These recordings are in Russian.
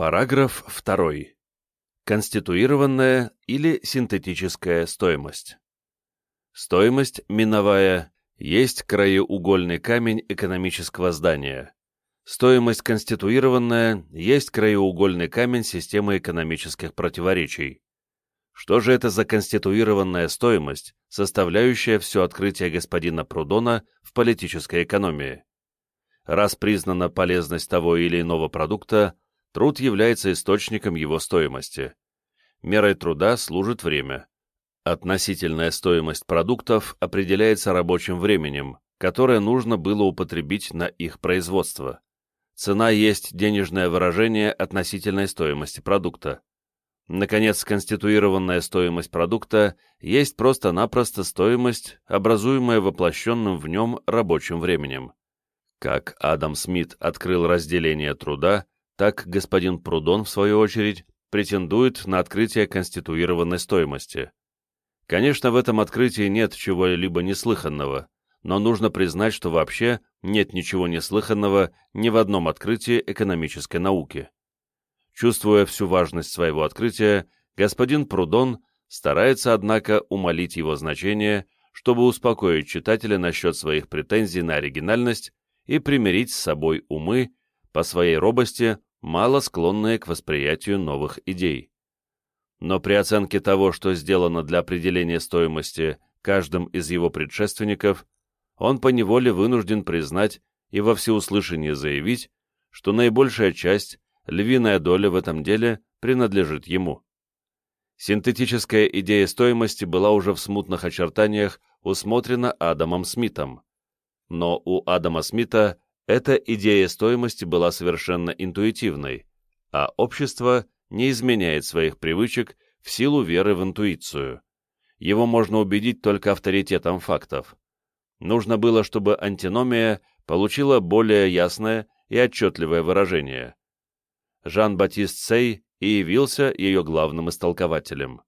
Параграф 2. Конституированная или синтетическая стоимость. Стоимость миновая есть краеугольный камень экономического здания. Стоимость конституированная есть краеугольный камень системы экономических противоречий. Что же это за конституированная стоимость, составляющая все открытие господина Прудона в политической экономии? Раз признана полезность того или иного продукта, труд является источником его стоимости. Мерой труда служит время. Относительная стоимость продуктов определяется рабочим временем, которое нужно было употребить на их производство. Цена есть денежное выражение относительной стоимости продукта. Наконец, конституированная стоимость продукта есть просто-напросто стоимость, образуемая воплощенным в нем рабочим временем. Как Адам Смит открыл разделение труда, так господин Прудон, в свою очередь, претендует на открытие конституированной стоимости. Конечно, в этом открытии нет чего-либо неслыханного, но нужно признать, что вообще нет ничего неслыханного ни в одном открытии экономической науки. Чувствуя всю важность своего открытия, господин Прудон старается, однако, умолить его значение, чтобы успокоить читателя насчет своих претензий на оригинальность и примирить с собой умы, по своей робости, мало склонные к восприятию новых идей. Но при оценке того, что сделано для определения стоимости каждым из его предшественников, он поневоле вынужден признать и во всеуслышание заявить, что наибольшая часть львиная доля в этом деле принадлежит ему. Синтетическая идея стоимости была уже в смутных очертаниях усмотрена Адамом Смитом. Но у Адама Смита эта идея стоимости была совершенно интуитивной, а общество не изменяет своих привычек в силу веры в интуицию. Его можно убедить только авторитетом фактов. Нужно было, чтобы антиномия получила более ясное и отчетливое выражение. Жан-Батист Сей и явился ее главным истолкователем.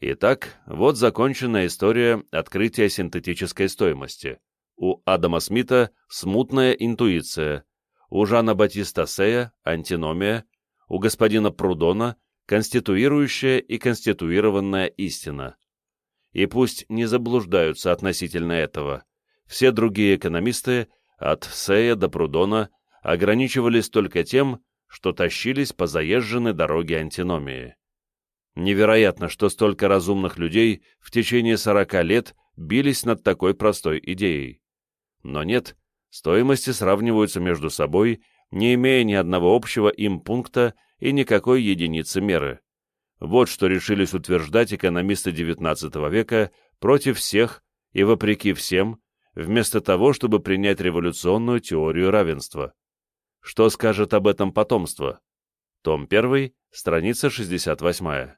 Итак, вот законченная история открытия синтетической стоимости. У Адама Смита смутная интуиция, у Жана Батиста Сея антиномия, у господина Прудона конституирующая и конституированная истина. И пусть не заблуждаются относительно этого. Все другие экономисты, от Сея до Прудона, ограничивались только тем, что тащились по заезженной дороге антиномии. Невероятно, что столько разумных людей в течение сорока лет бились над такой простой идеей. Но нет, стоимости сравниваются между собой, не имея ни одного общего им пункта и никакой единицы меры. Вот что решились утверждать экономисты XIX века против всех и вопреки всем, вместо того, чтобы принять революционную теорию равенства. Что скажет об этом потомство? Том 1, страница 68.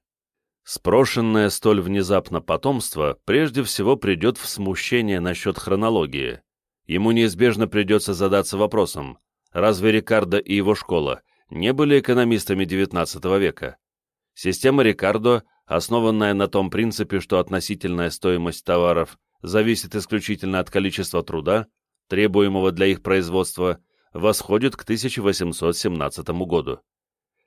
Спрошенное столь внезапно потомство прежде всего придет в смущение насчет хронологии. Ему неизбежно придется задаться вопросом, разве Рикардо и его школа не были экономистами XIX века? Система Рикардо, основанная на том принципе, что относительная стоимость товаров зависит исключительно от количества труда, требуемого для их производства, восходит к 1817 году.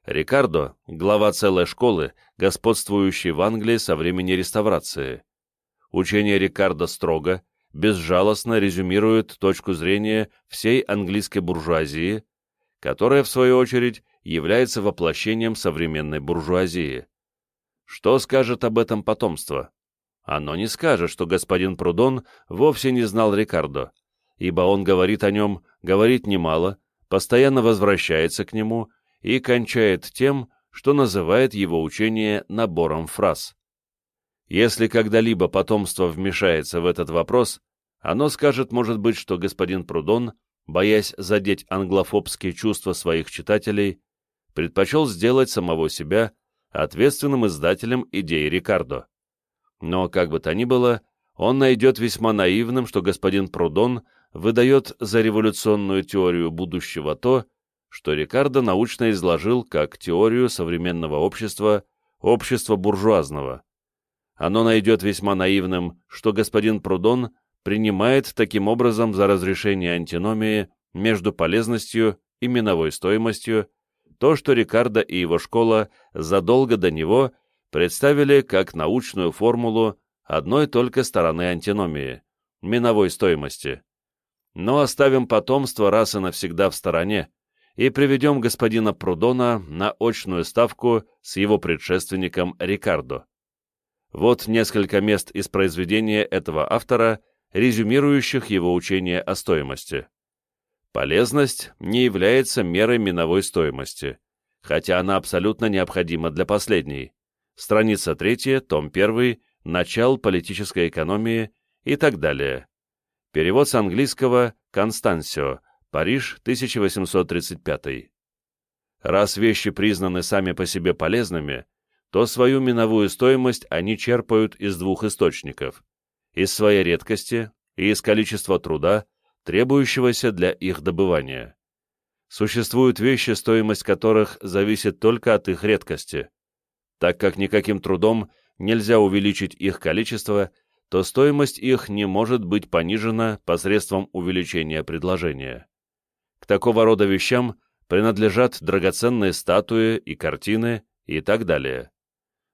Рикардо – глава целой школы, господствующей в Англии со времени реставрации. Учение Рикардо строго, безжалостно резюмирует точку зрения всей английской буржуазии, которая, в свою очередь, является воплощением современной буржуазии. Что скажет об этом потомство? Оно не скажет, что господин Прудон вовсе не знал Рикардо, ибо он говорит о нем, говорит немало, постоянно возвращается к нему и кончает тем, что называет его учение набором фраз. Если когда-либо потомство вмешается в этот вопрос, оно скажет, может быть, что господин Прудон, боясь задеть англофобские чувства своих читателей, предпочел сделать самого себя ответственным издателем идеи Рикардо. Но, как бы то ни было, он найдет весьма наивным, что господин Прудон выдает за революционную теорию будущего то, что Рикардо научно изложил как теорию современного общества, общества буржуазного. Оно найдет весьма наивным, что господин Прудон принимает таким образом за разрешение антиномии между полезностью и миновой стоимостью то, что Рикардо и его школа задолго до него представили как научную формулу одной только стороны антиномии – миновой стоимости. Но оставим потомство раз и навсегда в стороне и приведем господина Прудона на очную ставку с его предшественником Рикардо. Вот несколько мест из произведения этого автора, резюмирующих его учение о стоимости. Полезность не является мерой миновой стоимости, хотя она абсолютно необходима для последней. Страница 3, том 1, начал политической экономии и так далее. Перевод с английского «Констансио», Париж, 1835. Раз вещи признаны сами по себе полезными, то свою миновую стоимость они черпают из двух источников – из своей редкости и из количества труда, требующегося для их добывания. Существуют вещи, стоимость которых зависит только от их редкости. Так как никаким трудом нельзя увеличить их количество, то стоимость их не может быть понижена посредством увеличения предложения. К такого рода вещам принадлежат драгоценные статуи и картины и так далее.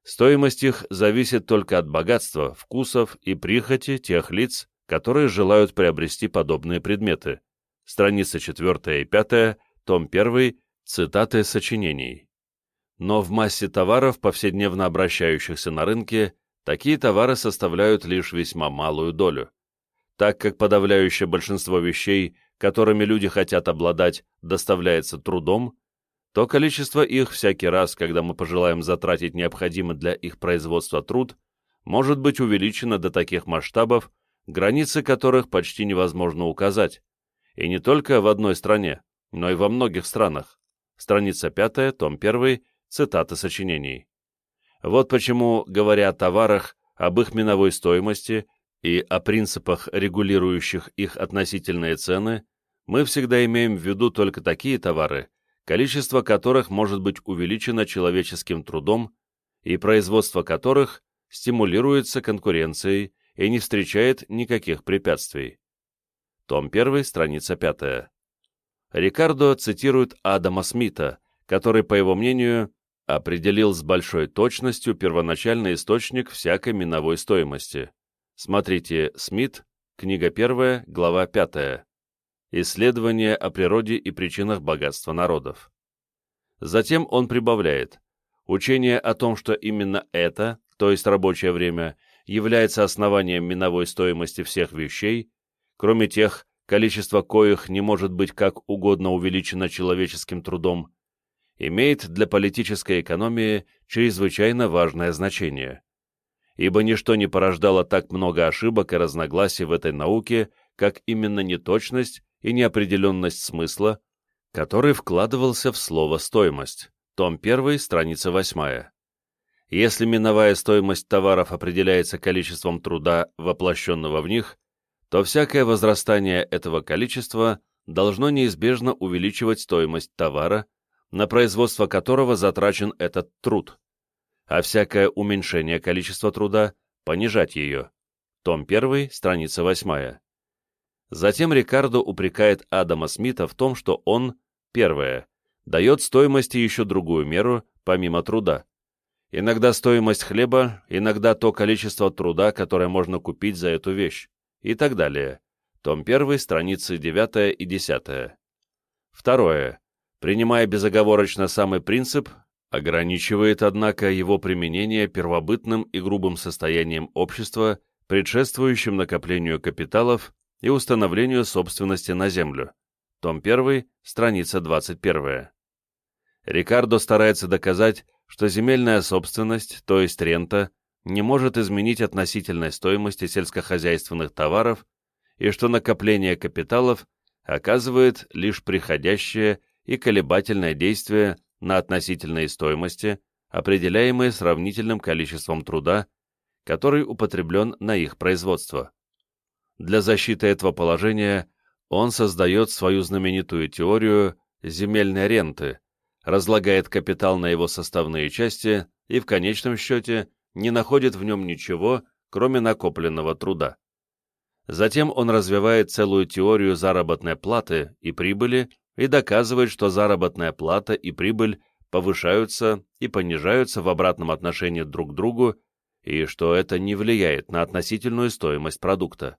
Стоимость их зависит только от богатства, вкусов и прихоти тех лиц, которые желают приобрести подобные предметы. Страница 4 и 5, том 1, цитаты сочинений. Но в массе товаров, повседневно обращающихся на рынке, такие товары составляют лишь весьма малую долю. Так как подавляющее большинство вещей, которыми люди хотят обладать, доставляется трудом, то количество их всякий раз, когда мы пожелаем затратить необходимый для их производства труд, может быть увеличено до таких масштабов, границы которых почти невозможно указать, и не только в одной стране, но и во многих странах. Страница 5, том 1, цитаты сочинений. Вот почему, говоря о товарах, об их миновой стоимости и о принципах, регулирующих их относительные цены, мы всегда имеем в виду только такие товары, количество которых может быть увеличено человеческим трудом и производство которых стимулируется конкуренцией и не встречает никаких препятствий. Том 1, страница 5. Рикардо цитирует Адама Смита, который, по его мнению, определил с большой точностью первоначальный источник всякой миновой стоимости. Смотрите Смит, книга 1, глава 5. Исследование о природе и причинах богатства народов. Затем он прибавляет, учение о том, что именно это, то есть рабочее время, является основанием миновой стоимости всех вещей, кроме тех, количество коих не может быть как угодно увеличено человеческим трудом, имеет для политической экономии чрезвычайно важное значение. Ибо ничто не порождало так много ошибок и разногласий в этой науке, как именно неточность и неопределенность смысла, который вкладывался в слово «стоимость». Том 1, страница 8. Если миновая стоимость товаров определяется количеством труда, воплощенного в них, то всякое возрастание этого количества должно неизбежно увеличивать стоимость товара, на производство которого затрачен этот труд, а всякое уменьшение количества труда – понижать ее. Том 1, страница 8. Затем Рикардо упрекает Адама Смита в том, что он, первое, дает стоимости еще другую меру, помимо труда, Иногда стоимость хлеба, иногда то количество труда, которое можно купить за эту вещь, и так далее. Том 1, страницы 9 и 10. Второе. Принимая безоговорочно самый принцип, ограничивает, однако, его применение первобытным и грубым состоянием общества, предшествующим накоплению капиталов и установлению собственности на землю. Том 1, страница 21. Рикардо старается доказать, что земельная собственность, то есть рента, не может изменить относительной стоимости сельскохозяйственных товаров и что накопление капиталов оказывает лишь приходящее и колебательное действие на относительные стоимости, определяемые сравнительным количеством труда, который употреблен на их производство. Для защиты этого положения он создает свою знаменитую теорию земельной ренты, разлагает капитал на его составные части и в конечном счете не находит в нем ничего, кроме накопленного труда. Затем он развивает целую теорию заработной платы и прибыли и доказывает, что заработная плата и прибыль повышаются и понижаются в обратном отношении друг к другу, и что это не влияет на относительную стоимость продукта.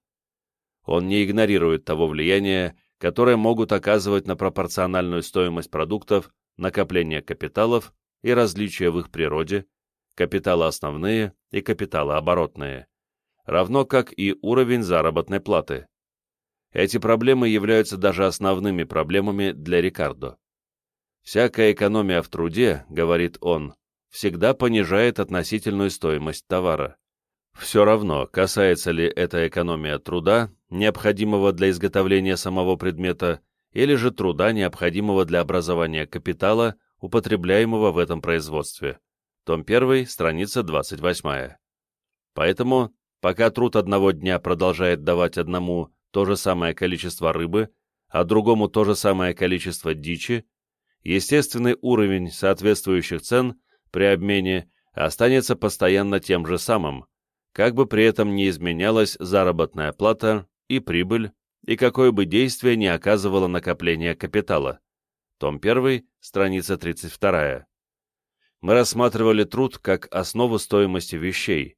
Он не игнорирует того влияния, которое могут оказывать на пропорциональную стоимость продуктов накопление капиталов и различия в их природе, капиталы основные и капиталы оборотные, равно как и уровень заработной платы. Эти проблемы являются даже основными проблемами для Рикардо. «Всякая экономия в труде, — говорит он, — всегда понижает относительную стоимость товара. Все равно, касается ли эта экономия труда, необходимого для изготовления самого предмета, или же труда, необходимого для образования капитала, употребляемого в этом производстве. Том 1, страница 28. Поэтому, пока труд одного дня продолжает давать одному то же самое количество рыбы, а другому то же самое количество дичи, естественный уровень соответствующих цен при обмене останется постоянно тем же самым, как бы при этом не изменялась заработная плата и прибыль, и какое бы действие не оказывало накопление капитала. Том 1, страница 32. Мы рассматривали труд как основу стоимости вещей,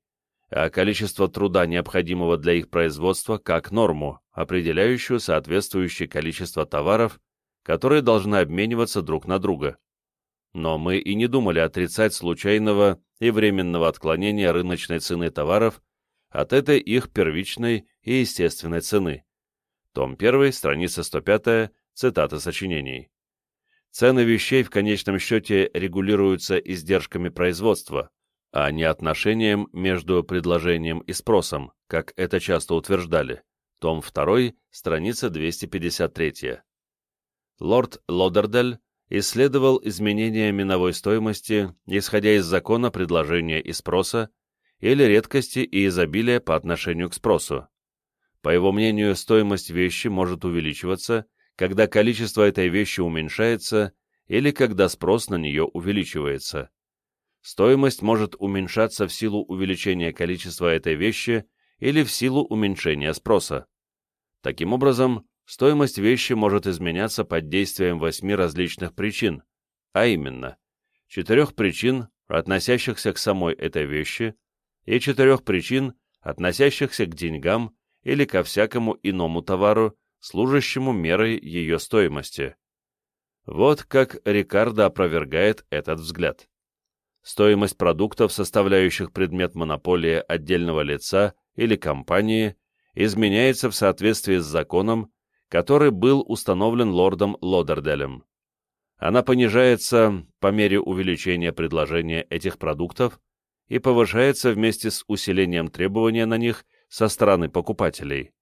а количество труда, необходимого для их производства, как норму, определяющую соответствующее количество товаров, которые должны обмениваться друг на друга. Но мы и не думали отрицать случайного и временного отклонения рыночной цены товаров от этой их первичной и естественной цены. Том 1, страница 105, цитата сочинений. Цены вещей в конечном счете регулируются издержками производства, а не отношением между предложением и спросом, как это часто утверждали. Том 2, страница 253. Лорд Лодердель исследовал изменения миновой стоимости, исходя из закона предложения и спроса, или редкости и изобилия по отношению к спросу. По его мнению, стоимость вещи может увеличиваться, когда количество этой вещи уменьшается или когда спрос на нее увеличивается. Стоимость может уменьшаться в силу увеличения количества этой вещи или в силу уменьшения спроса. Таким образом, стоимость вещи может изменяться под действием восьми различных причин, а именно, четырех причин, относящихся к самой этой вещи, и четырех причин, относящихся к деньгам или ко всякому иному товару, служащему мерой ее стоимости. Вот как Рикардо опровергает этот взгляд. Стоимость продуктов, составляющих предмет монополии отдельного лица или компании, изменяется в соответствии с законом, который был установлен лордом Лодерделем. Она понижается по мере увеличения предложения этих продуктов и повышается вместе с усилением требования на них со стороны покупателей.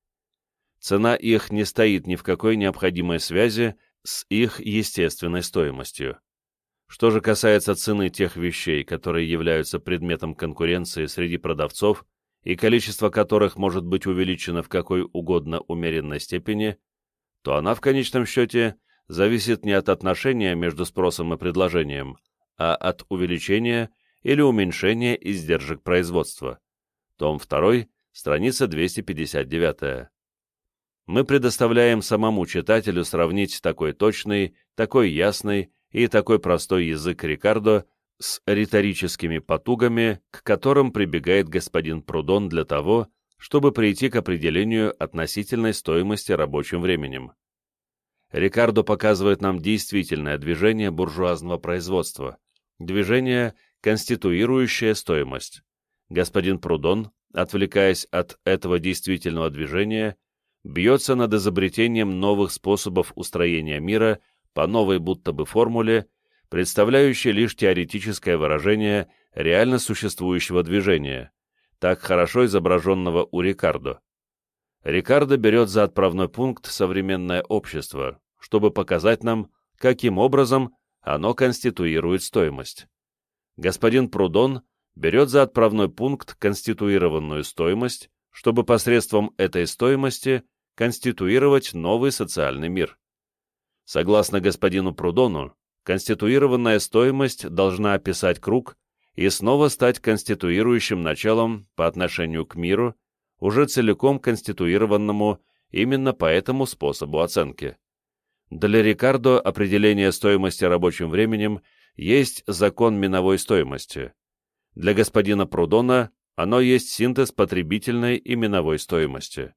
Цена их не стоит ни в какой необходимой связи с их естественной стоимостью. Что же касается цены тех вещей, которые являются предметом конкуренции среди продавцов и количество которых может быть увеличено в какой угодно умеренной степени, то она в конечном счете зависит не от отношения между спросом и предложением, а от увеличения или уменьшения издержек производства. Том 2, страница 259. Мы предоставляем самому читателю сравнить такой точный, такой ясный и такой простой язык Рикардо с риторическими потугами, к которым прибегает господин Прудон для того, чтобы прийти к определению относительной стоимости рабочим временем. Рикардо показывает нам действительное движение буржуазного производства, движение, конституирующее стоимость. Господин Прудон отвлекаясь от этого действительного движения, бьется над изобретением новых способов устроения мира по новой будто бы формуле, представляющей лишь теоретическое выражение реально существующего движения, так хорошо изображенного у Рикардо. Рикардо берет за отправной пункт современное общество, чтобы показать нам, каким образом оно конституирует стоимость. Господин Прудон берет за отправной пункт конституированную стоимость, чтобы посредством этой стоимости конституировать новый социальный мир. Согласно господину Прудону, конституированная стоимость должна описать круг и снова стать конституирующим началом по отношению к миру, уже целиком конституированному именно по этому способу оценки. Для Рикардо определение стоимости рабочим временем есть закон миновой стоимости. Для господина Прудона оно есть синтез потребительной и миновой стоимости.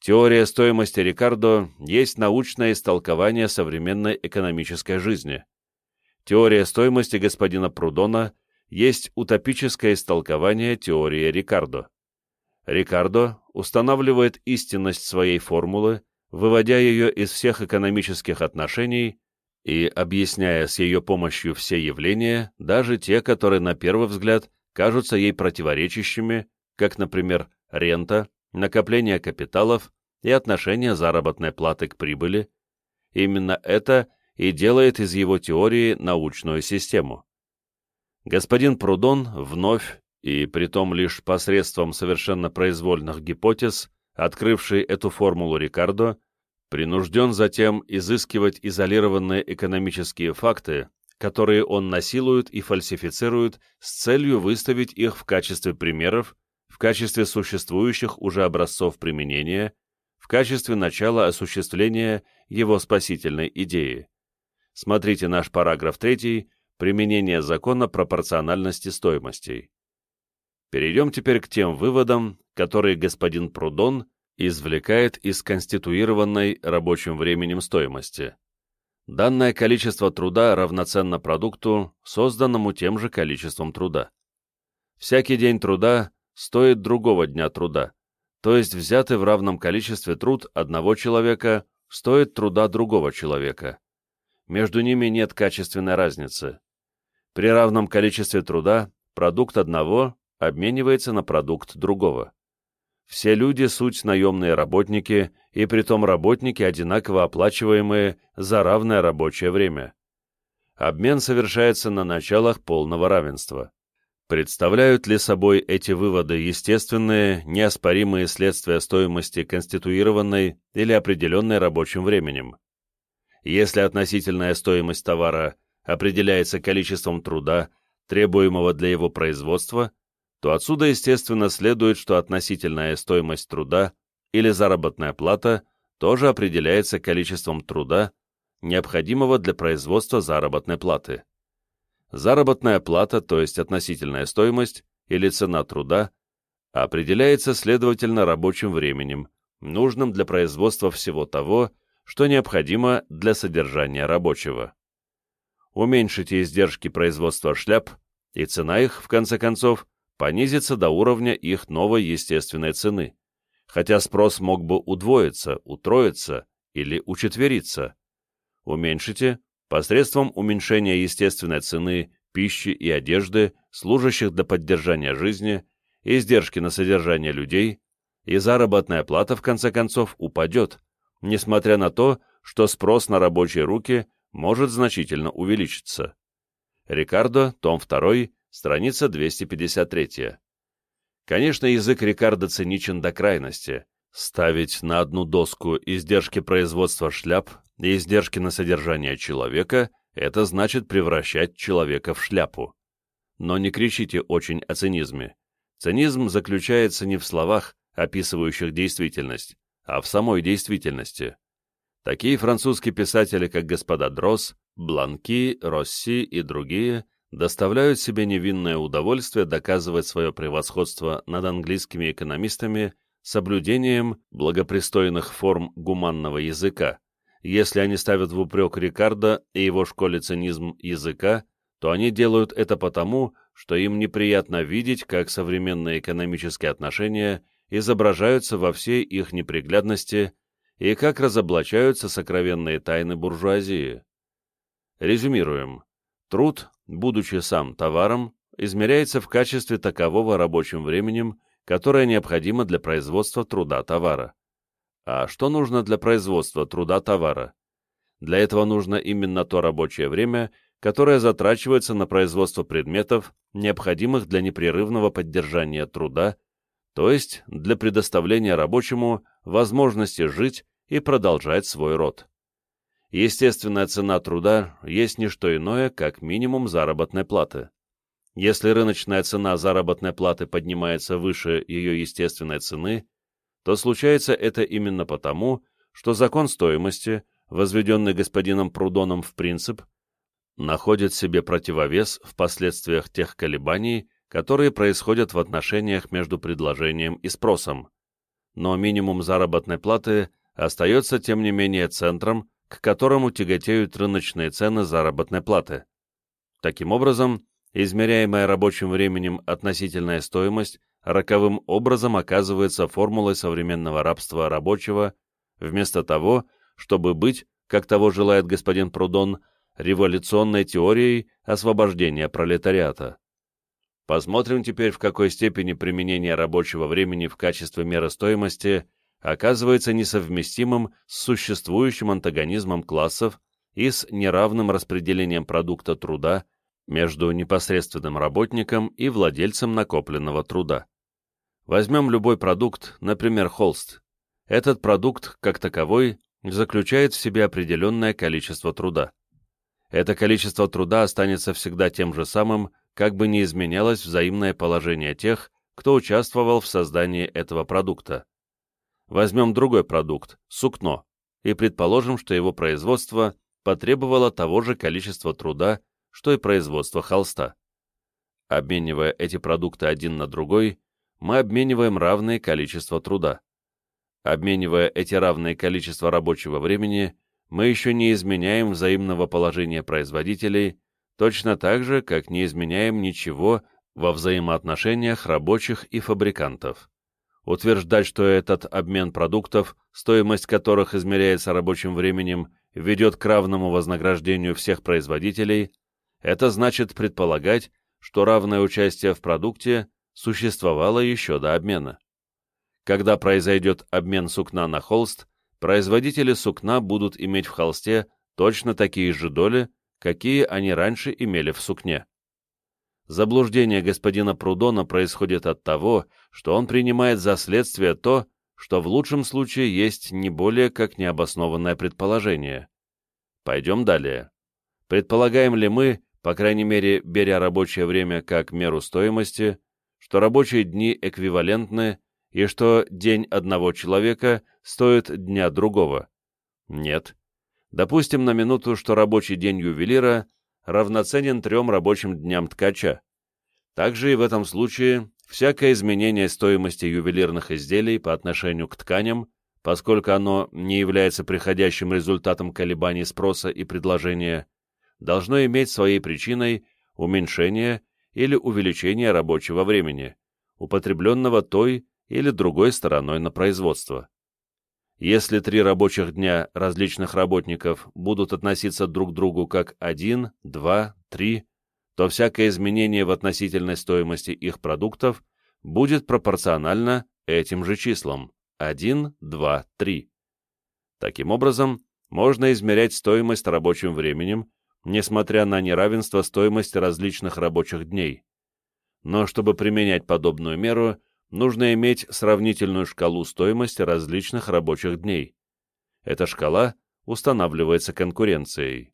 Теория стоимости Рикардо есть научное истолкование современной экономической жизни. Теория стоимости господина Прудона есть утопическое истолкование теории Рикардо. Рикардо устанавливает истинность своей формулы, выводя ее из всех экономических отношений и объясняя с ее помощью все явления, даже те, которые на первый взгляд кажутся ей противоречащими, как, например, рента, накопление капиталов и отношение заработной платы к прибыли, именно это и делает из его теории научную систему. Господин Прудон вновь, и притом лишь посредством совершенно произвольных гипотез, открывший эту формулу Рикардо, принужден затем изыскивать изолированные экономические факты, которые он насилует и фальсифицирует с целью выставить их в качестве примеров, в качестве существующих уже образцов применения, в качестве начала осуществления его спасительной идеи. Смотрите наш параграф 3 «Применение закона пропорциональности стоимостей». Перейдем теперь к тем выводам, которые господин Прудон извлекает из конституированной рабочим временем стоимости. Данное количество труда равноценно продукту, созданному тем же количеством труда. Всякий день труда стоит другого дня труда, то есть взятый в равном количестве труд одного человека стоит труда другого человека. Между ними нет качественной разницы. При равном количестве труда продукт одного обменивается на продукт другого. Все люди — суть наемные работники, и притом работники, одинаково оплачиваемые за равное рабочее время. Обмен совершается на началах полного равенства. Представляют ли собой эти выводы естественные, неоспоримые следствия стоимости конституированной или определенной рабочим временем? Если относительная стоимость товара определяется количеством труда, требуемого для его производства, то отсюда, естественно, следует, что относительная стоимость труда или заработная плата тоже определяется количеством труда, необходимого для производства заработной платы. Заработная плата, то есть относительная стоимость или цена труда, определяется, следовательно, рабочим временем, нужным для производства всего того, что необходимо для содержания рабочего. Уменьшите издержки производства шляп, и цена их, в конце концов, понизится до уровня их новой естественной цены, хотя спрос мог бы удвоиться, утроиться или учетвериться. Уменьшите посредством уменьшения естественной цены пищи и одежды, служащих для поддержания жизни, издержки на содержание людей, и заработная плата, в конце концов, упадет, несмотря на то, что спрос на рабочие руки может значительно увеличиться. Рикардо, том 2, страница 253. Конечно, язык Рикардо циничен до крайности. Ставить на одну доску издержки производства шляп и издержки на содержание человека – это значит превращать человека в шляпу. Но не кричите очень о цинизме. Цинизм заключается не в словах, описывающих действительность, а в самой действительности. Такие французские писатели, как господа Дросс, Бланки, Росси и другие, доставляют себе невинное удовольствие доказывать свое превосходство над английскими экономистами соблюдением благопристойных форм гуманного языка. Если они ставят в упрек Рикардо и его школе цинизм языка, то они делают это потому, что им неприятно видеть, как современные экономические отношения изображаются во всей их неприглядности и как разоблачаются сокровенные тайны буржуазии. Резюмируем. Труд будучи сам товаром, измеряется в качестве такового рабочим временем, которое необходимо для производства труда товара. А что нужно для производства труда товара? Для этого нужно именно то рабочее время, которое затрачивается на производство предметов, необходимых для непрерывного поддержания труда, то есть для предоставления рабочему возможности жить и продолжать свой род. Естественная цена труда есть не что иное, как минимум заработной платы. Если рыночная цена заработной платы поднимается выше ее естественной цены, то случается это именно потому, что закон стоимости, возведенный господином Прудоном в принцип, находит себе противовес в последствиях тех колебаний, которые происходят в отношениях между предложением и спросом. Но минимум заработной платы остается тем не менее центром, к которому тяготеют рыночные цены заработной платы. Таким образом, измеряемая рабочим временем относительная стоимость роковым образом оказывается формулой современного рабства рабочего, вместо того, чтобы быть, как того желает господин Прудон, революционной теорией освобождения пролетариата. Посмотрим теперь, в какой степени применение рабочего времени в качестве меры стоимости оказывается несовместимым с существующим антагонизмом классов и с неравным распределением продукта труда между непосредственным работником и владельцем накопленного труда. Возьмем любой продукт, например, холст. Этот продукт, как таковой, заключает в себе определенное количество труда. Это количество труда останется всегда тем же самым, как бы не изменялось взаимное положение тех, кто участвовал в создании этого продукта. Возьмем другой продукт – сукно, и предположим, что его производство потребовало того же количества труда, что и производство холста. Обменивая эти продукты один на другой, мы обмениваем равное количество труда. Обменивая эти равные количества рабочего времени, мы еще не изменяем взаимного положения производителей, точно так же, как не изменяем ничего во взаимоотношениях рабочих и фабрикантов. Утверждать, что этот обмен продуктов, стоимость которых измеряется рабочим временем, ведет к равному вознаграждению всех производителей, это значит предполагать, что равное участие в продукте существовало еще до обмена. Когда произойдет обмен сукна на холст, производители сукна будут иметь в холсте точно такие же доли, какие они раньше имели в сукне. Заблуждение господина Прудона происходит от того, что он принимает за следствие то, что в лучшем случае есть не более как необоснованное предположение. Пойдем далее. Предполагаем ли мы, по крайней мере, беря рабочее время как меру стоимости, что рабочие дни эквивалентны и что день одного человека стоит дня другого? Нет. Допустим на минуту, что рабочий день ювелира равноценен трем рабочим дням ткача. Также и в этом случае всякое изменение стоимости ювелирных изделий по отношению к тканям, поскольку оно не является приходящим результатом колебаний спроса и предложения, должно иметь своей причиной уменьшение или увеличение рабочего времени, употребленного той или другой стороной на производство. Если три рабочих дня различных работников будут относиться друг к другу как один, два, три, то всякое изменение в относительной стоимости их продуктов будет пропорционально этим же числам 1, 2, 3. Таким образом, можно измерять стоимость рабочим временем, несмотря на неравенство стоимости различных рабочих дней. Но чтобы применять подобную меру, нужно иметь сравнительную шкалу стоимости различных рабочих дней. Эта шкала устанавливается конкуренцией.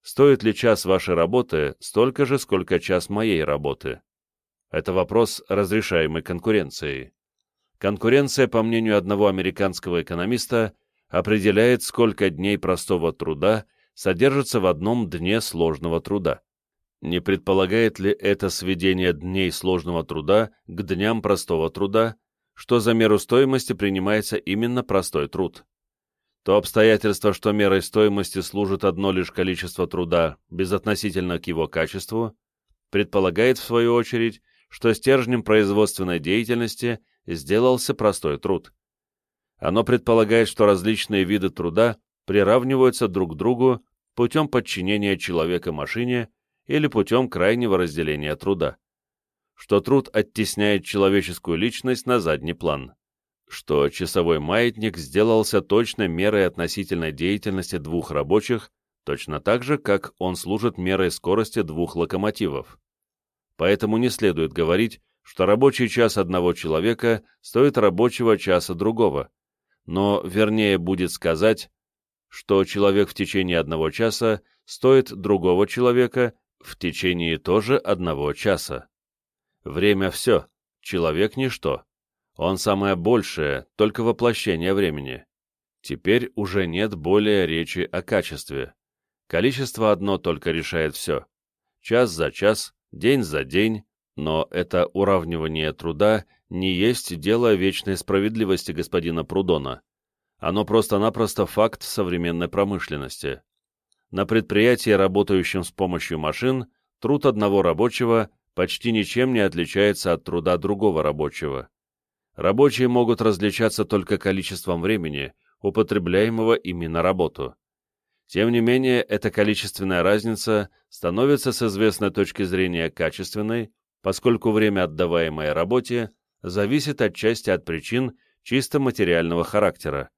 Стоит ли час вашей работы столько же, сколько час моей работы? Это вопрос, разрешаемый конкуренцией. Конкуренция, по мнению одного американского экономиста, определяет, сколько дней простого труда содержится в одном дне сложного труда. Не предполагает ли это сведение дней сложного труда к дням простого труда, что за меру стоимости принимается именно простой труд? То обстоятельство, что мерой стоимости служит одно лишь количество труда, безотносительно к его качеству, предполагает, в свою очередь, что стержнем производственной деятельности сделался простой труд. Оно предполагает, что различные виды труда приравниваются друг к другу путем подчинения человека машине или путем крайнего разделения труда. Что труд оттесняет человеческую личность на задний план. Что часовой маятник сделался точно мерой относительной деятельности двух рабочих, точно так же, как он служит мерой скорости двух локомотивов. Поэтому не следует говорить, что рабочий час одного человека стоит рабочего часа другого, но вернее будет сказать, что человек в течение одного часа стоит другого человека в течение тоже одного часа. Время — все, человек — ничто. Он самое большее, только воплощение времени. Теперь уже нет более речи о качестве. Количество одно только решает все. Час за час, день за день, но это уравнивание труда не есть дело вечной справедливости господина Прудона. Оно просто-напросто факт современной промышленности. На предприятии, работающем с помощью машин, труд одного рабочего почти ничем не отличается от труда другого рабочего. Рабочие могут различаться только количеством времени, употребляемого ими на работу. Тем не менее, эта количественная разница становится с известной точки зрения качественной, поскольку время, отдаваемое работе, зависит отчасти от причин чисто материального характера,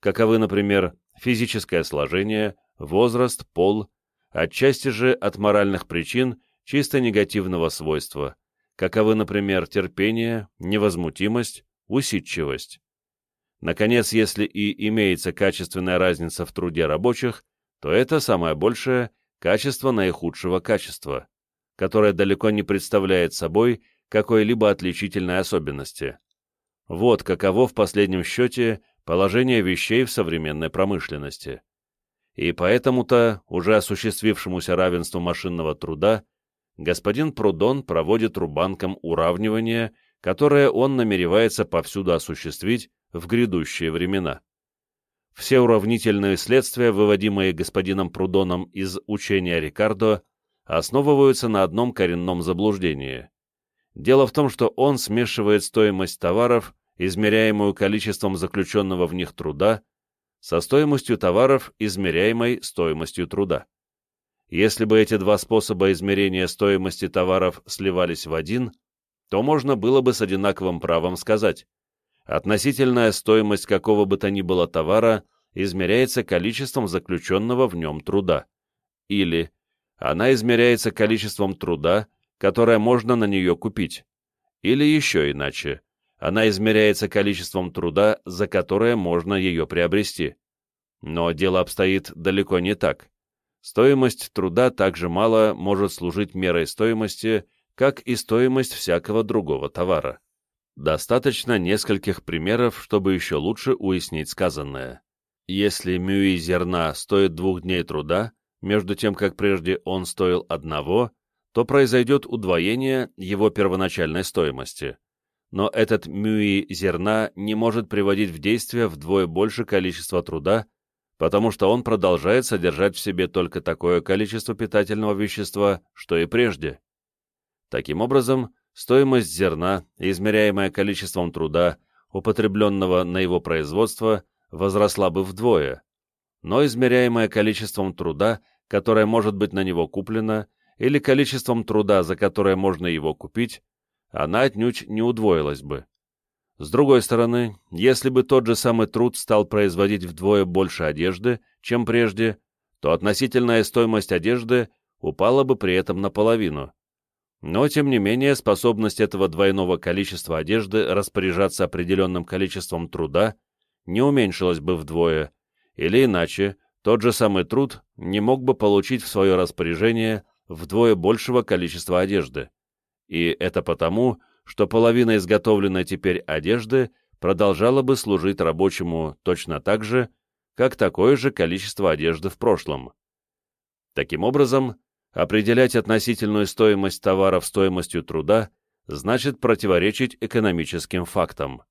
каковы, например, физическое сложение, возраст, пол, отчасти же от моральных причин чисто негативного свойства, каковы, например, терпение, невозмутимость, усидчивость. Наконец, если и имеется качественная разница в труде рабочих, то это самое большее качество наихудшего качества, которое далеко не представляет собой какой-либо отличительной особенности. Вот каково в последнем счете положение вещей в современной промышленности. И поэтому-то, уже осуществившемуся равенству машинного труда, господин Прудон проводит рубанком уравнивание, которое он намеревается повсюду осуществить в грядущие времена. Все уравнительные следствия, выводимые господином Прудоном из учения Рикардо, основываются на одном коренном заблуждении. Дело в том, что он смешивает стоимость товаров, измеряемую количеством заключенного в них труда, со стоимостью товаров, измеряемой стоимостью труда. Если бы эти два способа измерения стоимости товаров сливались в один, то можно было бы с одинаковым правом сказать, относительная стоимость какого бы то ни было товара измеряется количеством заключенного в нем труда, или она измеряется количеством труда, которое можно на нее купить, или еще иначе, она измеряется количеством труда, за которое можно ее приобрести. Но дело обстоит далеко не так. Стоимость труда также мало может служить мерой стоимости, как и стоимость всякого другого товара. Достаточно нескольких примеров, чтобы еще лучше уяснить сказанное. Если мюи зерна стоит двух дней труда, между тем, как прежде он стоил одного, то произойдет удвоение его первоначальной стоимости но этот мюи зерна не может приводить в действие вдвое больше количества труда, потому что он продолжает содержать в себе только такое количество питательного вещества, что и прежде. Таким образом, стоимость зерна, измеряемая количеством труда, употребленного на его производство, возросла бы вдвое, но измеряемое количеством труда, которое может быть на него куплено, или количеством труда, за которое можно его купить, она отнюдь не удвоилась бы. С другой стороны, если бы тот же самый труд стал производить вдвое больше одежды, чем прежде, то относительная стоимость одежды упала бы при этом наполовину. Но, тем не менее, способность этого двойного количества одежды распоряжаться определенным количеством труда не уменьшилась бы вдвое, или иначе, тот же самый труд не мог бы получить в свое распоряжение вдвое большего количества одежды и это потому, что половина изготовленной теперь одежды продолжала бы служить рабочему точно так же, как такое же количество одежды в прошлом. Таким образом, определять относительную стоимость товаров стоимостью труда значит противоречить экономическим фактам.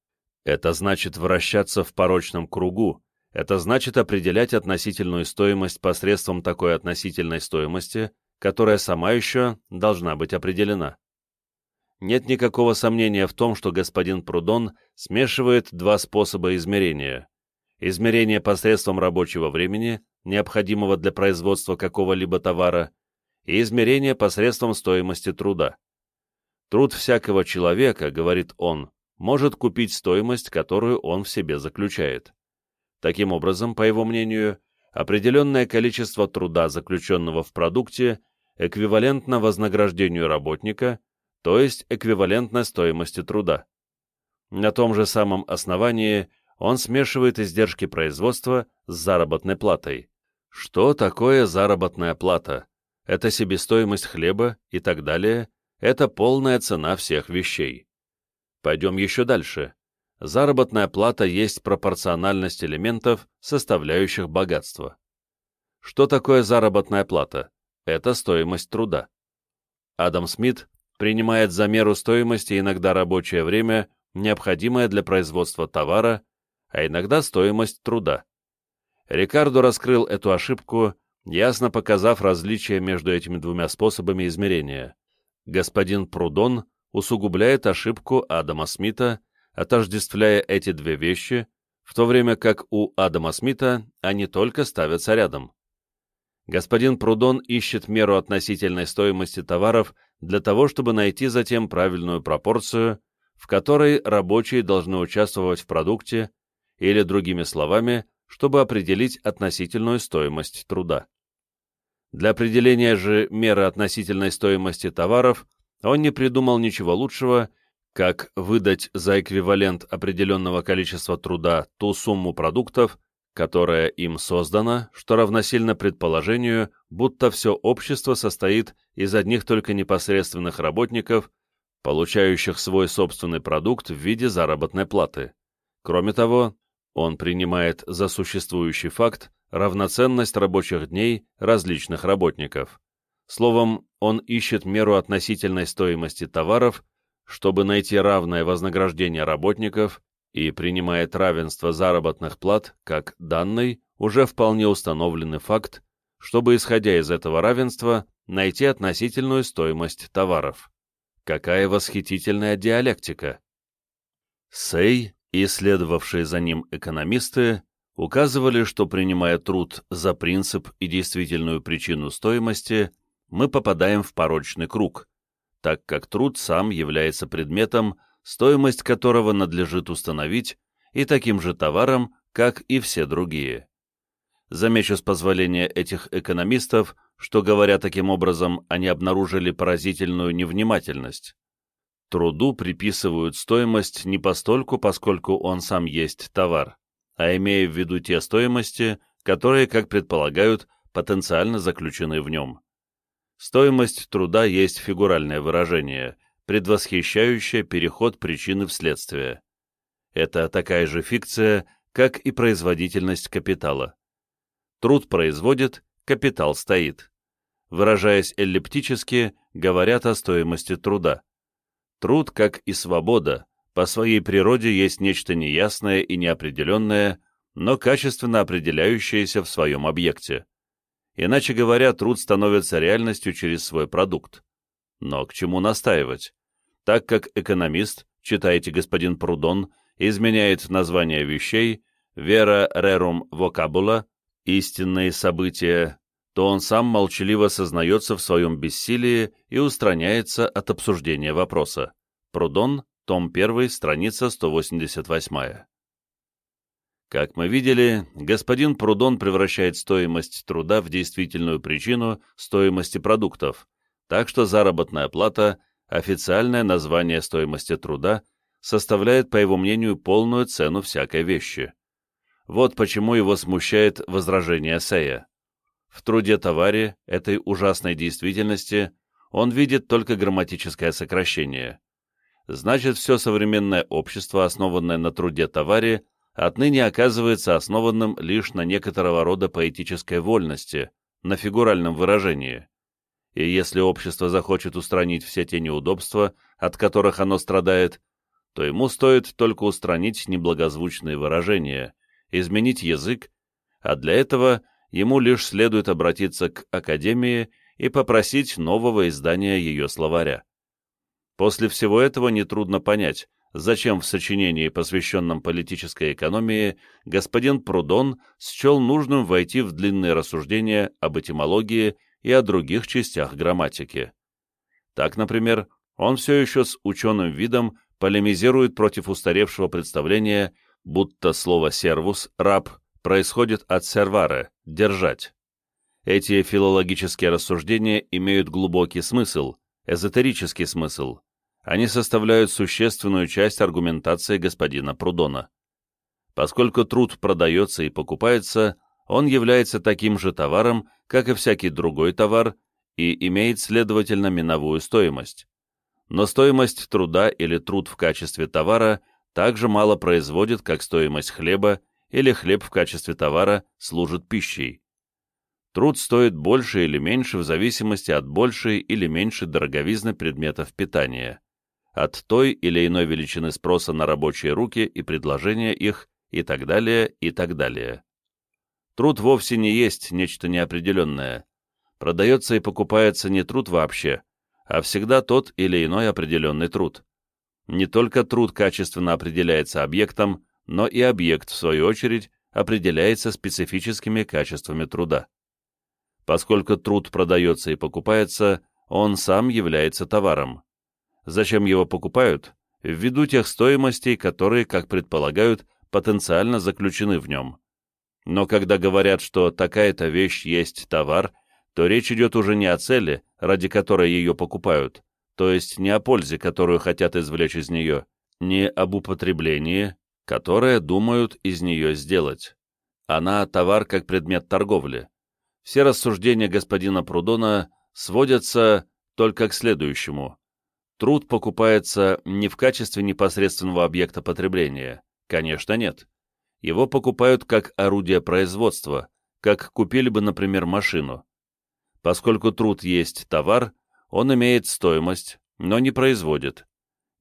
Это значит вращаться в порочном кругу, это значит определять относительную стоимость посредством такой относительной стоимости, которая сама еще должна быть определена нет никакого сомнения в том, что господин Прудон смешивает два способа измерения. Измерение посредством рабочего времени, необходимого для производства какого-либо товара, и измерение посредством стоимости труда. Труд всякого человека, говорит он, может купить стоимость, которую он в себе заключает. Таким образом, по его мнению, определенное количество труда, заключенного в продукте, эквивалентно вознаграждению работника, то есть эквивалентно стоимости труда. На том же самом основании он смешивает издержки производства с заработной платой. Что такое заработная плата? Это себестоимость хлеба и так далее, это полная цена всех вещей. Пойдем еще дальше. заработная плата есть пропорциональность элементов, составляющих богатство. Что такое заработная плата? Это стоимость труда. Адам Смит принимает за меру стоимости иногда рабочее время, необходимое для производства товара, а иногда стоимость труда. Рикардо раскрыл эту ошибку, ясно показав различие между этими двумя способами измерения. Господин Прудон усугубляет ошибку Адама Смита, отождествляя эти две вещи, в то время как у Адама Смита они только ставятся рядом. Господин Прудон ищет меру относительной стоимости товаров для того, чтобы найти затем правильную пропорцию, в которой рабочие должны участвовать в продукте, или, другими словами, чтобы определить относительную стоимость труда. Для определения же меры относительной стоимости товаров он не придумал ничего лучшего, как выдать за эквивалент определенного количества труда ту сумму продуктов, которая им создана, что равносильно предположению, будто все общество состоит из одних только непосредственных работников, получающих свой собственный продукт в виде заработной платы. Кроме того, он принимает за существующий факт равноценность рабочих дней различных работников. Словом, он ищет меру относительной стоимости товаров, чтобы найти равное вознаграждение работников и принимает равенство заработных плат как данный, уже вполне установленный факт, чтобы, исходя из этого равенства, найти относительную стоимость товаров. Какая восхитительная диалектика! Сей и следовавшие за ним экономисты указывали, что принимая труд за принцип и действительную причину стоимости, мы попадаем в порочный круг, так как труд сам является предметом, стоимость которого надлежит установить, и таким же товаром, как и все другие. Замечу с позволения этих экономистов, что, говоря таким образом, они обнаружили поразительную невнимательность. Труду приписывают стоимость не постольку, поскольку он сам есть товар, а имея в виду те стоимости, которые, как предполагают, потенциально заключены в нем. Стоимость труда есть фигуральное выражение, предвосхищающее переход причины в следствие. Это такая же фикция, как и производительность капитала. Труд производит, капитал стоит. Выражаясь эллиптически, говорят о стоимости труда. Труд, как и свобода, по своей природе есть нечто неясное и неопределенное, но качественно определяющееся в своем объекте. Иначе говоря, труд становится реальностью через свой продукт. Но к чему настаивать? Так как экономист, читайте господин Прудон, изменяет название вещей, вера рерум vocabula, истинные события, то он сам молчаливо сознается в своем бессилии и устраняется от обсуждения вопроса. Прудон, том 1, страница 188. Как мы видели, господин Прудон превращает стоимость труда в действительную причину стоимости продуктов, так что заработная плата, официальное название стоимости труда, составляет, по его мнению, полную цену всякой вещи. Вот почему его смущает возражение Сея. В труде-товаре этой ужасной действительности он видит только грамматическое сокращение. Значит, все современное общество, основанное на труде-товаре, отныне оказывается основанным лишь на некоторого рода поэтической вольности, на фигуральном выражении. И если общество захочет устранить все те неудобства, от которых оно страдает, то ему стоит только устранить неблагозвучные выражения, изменить язык, а для этого – ему лишь следует обратиться к Академии и попросить нового издания ее словаря. После всего этого нетрудно понять, зачем в сочинении, посвященном политической экономии, господин Прудон счел нужным войти в длинные рассуждения об этимологии и о других частях грамматики. Так, например, он все еще с ученым видом полемизирует против устаревшего представления, будто слово «сервус» — «раб» происходит от сервара – держать. Эти филологические рассуждения имеют глубокий смысл, эзотерический смысл. Они составляют существенную часть аргументации господина Прудона. Поскольку труд продается и покупается, он является таким же товаром, как и всякий другой товар, и имеет, следовательно, миновую стоимость. Но стоимость труда или труд в качестве товара также мало производит, как стоимость хлеба или хлеб в качестве товара служит пищей. Труд стоит больше или меньше в зависимости от большей или меньшей дороговизны предметов питания, от той или иной величины спроса на рабочие руки и предложения их и так далее, и так далее. Труд вовсе не есть нечто неопределенное. Продается и покупается не труд вообще, а всегда тот или иной определенный труд. Не только труд качественно определяется объектом, но и объект, в свою очередь, определяется специфическими качествами труда. Поскольку труд продается и покупается, он сам является товаром. Зачем его покупают? Ввиду тех стоимостей, которые, как предполагают, потенциально заключены в нем. Но когда говорят, что такая-то вещь есть товар, то речь идет уже не о цели, ради которой ее покупают, то есть не о пользе, которую хотят извлечь из нее, не об употреблении, которое думают из нее сделать. Она товар как предмет торговли все рассуждения господина Прудона сводятся только к следующему. Труд покупается не в качестве непосредственного объекта потребления. Конечно, нет. Его покупают как орудие производства, как купили бы, например, машину. Поскольку труд есть товар, он имеет стоимость, но не производит.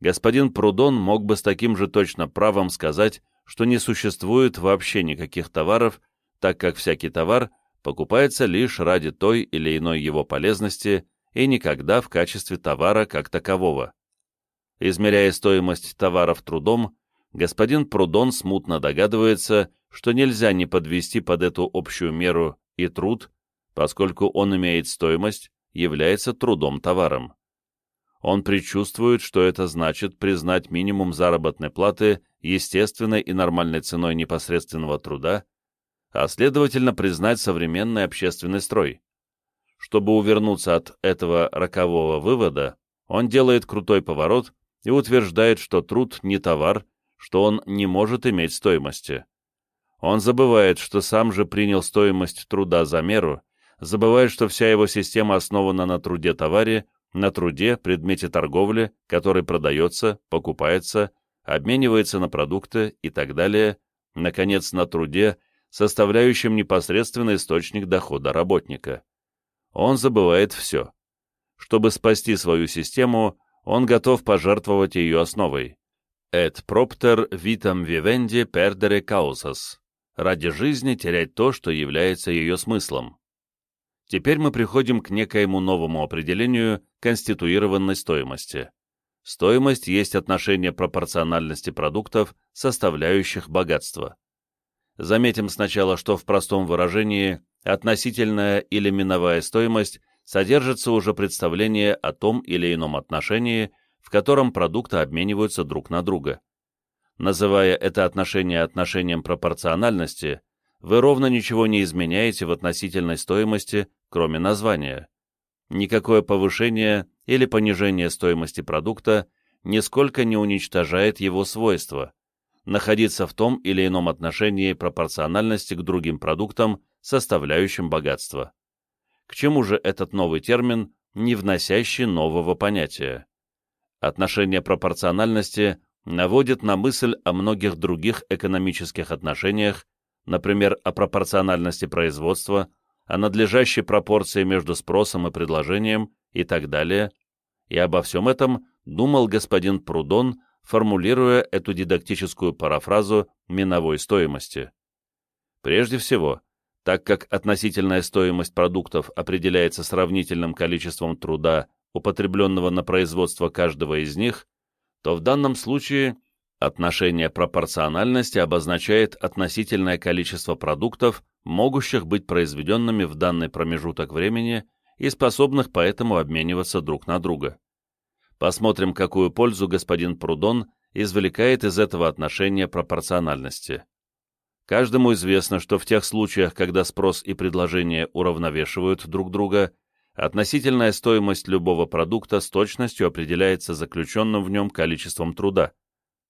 Господин Прудон мог бы с таким же точно правом сказать, что не существует вообще никаких товаров, так как всякий товар – покупается лишь ради той или иной его полезности и никогда в качестве товара как такового. Измеряя стоимость товаров трудом, господин Прудон смутно догадывается, что нельзя не подвести под эту общую меру и труд, поскольку он имеет стоимость, является трудом-товаром. Он предчувствует, что это значит признать минимум заработной платы естественной и нормальной ценой непосредственного труда а следовательно признать современный общественный строй. Чтобы увернуться от этого рокового вывода, он делает крутой поворот и утверждает, что труд не товар, что он не может иметь стоимости. Он забывает, что сам же принял стоимость труда за меру, забывает, что вся его система основана на труде-товаре, на труде, предмете торговли, который продается, покупается, обменивается на продукты и так далее, наконец, на труде, составляющим непосредственный источник дохода работника. Он забывает все. Чтобы спасти свою систему, он готов пожертвовать ее основой. Et propter vitam vivendi perdere causas. Ради жизни терять то, что является ее смыслом. Теперь мы приходим к некоему новому определению конституированной стоимости. Стоимость есть отношение пропорциональности продуктов, составляющих богатство. Заметим сначала, что в простом выражении относительная или миновая стоимость содержится уже представление о том или ином отношении, в котором продукты обмениваются друг на друга. Называя это отношение отношением пропорциональности, вы ровно ничего не изменяете в относительной стоимости, кроме названия. Никакое повышение или понижение стоимости продукта нисколько не уничтожает его свойства, находиться в том или ином отношении пропорциональности к другим продуктам, составляющим богатство. К чему же этот новый термин, не вносящий нового понятия? Отношение пропорциональности наводит на мысль о многих других экономических отношениях, например, о пропорциональности производства, о надлежащей пропорции между спросом и предложением и так далее, и обо всем этом думал господин Прудон формулируя эту дидактическую парафразу миновой стоимости. Прежде всего, так как относительная стоимость продуктов определяется сравнительным количеством труда, употребленного на производство каждого из них, то в данном случае отношение пропорциональности обозначает относительное количество продуктов, могущих быть произведенными в данный промежуток времени и способных поэтому обмениваться друг на друга. Посмотрим, какую пользу господин Прудон извлекает из этого отношения пропорциональности. Каждому известно, что в тех случаях, когда спрос и предложение уравновешивают друг друга, относительная стоимость любого продукта с точностью определяется заключенным в нем количеством труда,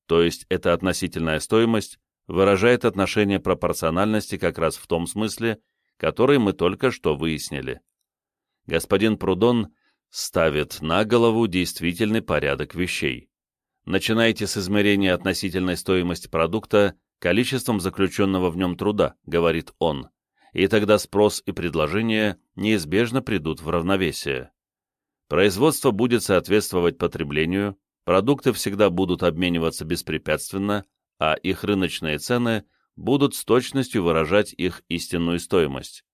то есть эта относительная стоимость выражает отношение пропорциональности как раз в том смысле, который мы только что выяснили. Господин Прудон ставит на голову действительный порядок вещей. Начинайте с измерения относительной стоимости продукта количеством заключенного в нем труда, говорит он, и тогда спрос и предложение неизбежно придут в равновесие. Производство будет соответствовать потреблению, продукты всегда будут обмениваться беспрепятственно, а их рыночные цены будут с точностью выражать их истинную стоимость.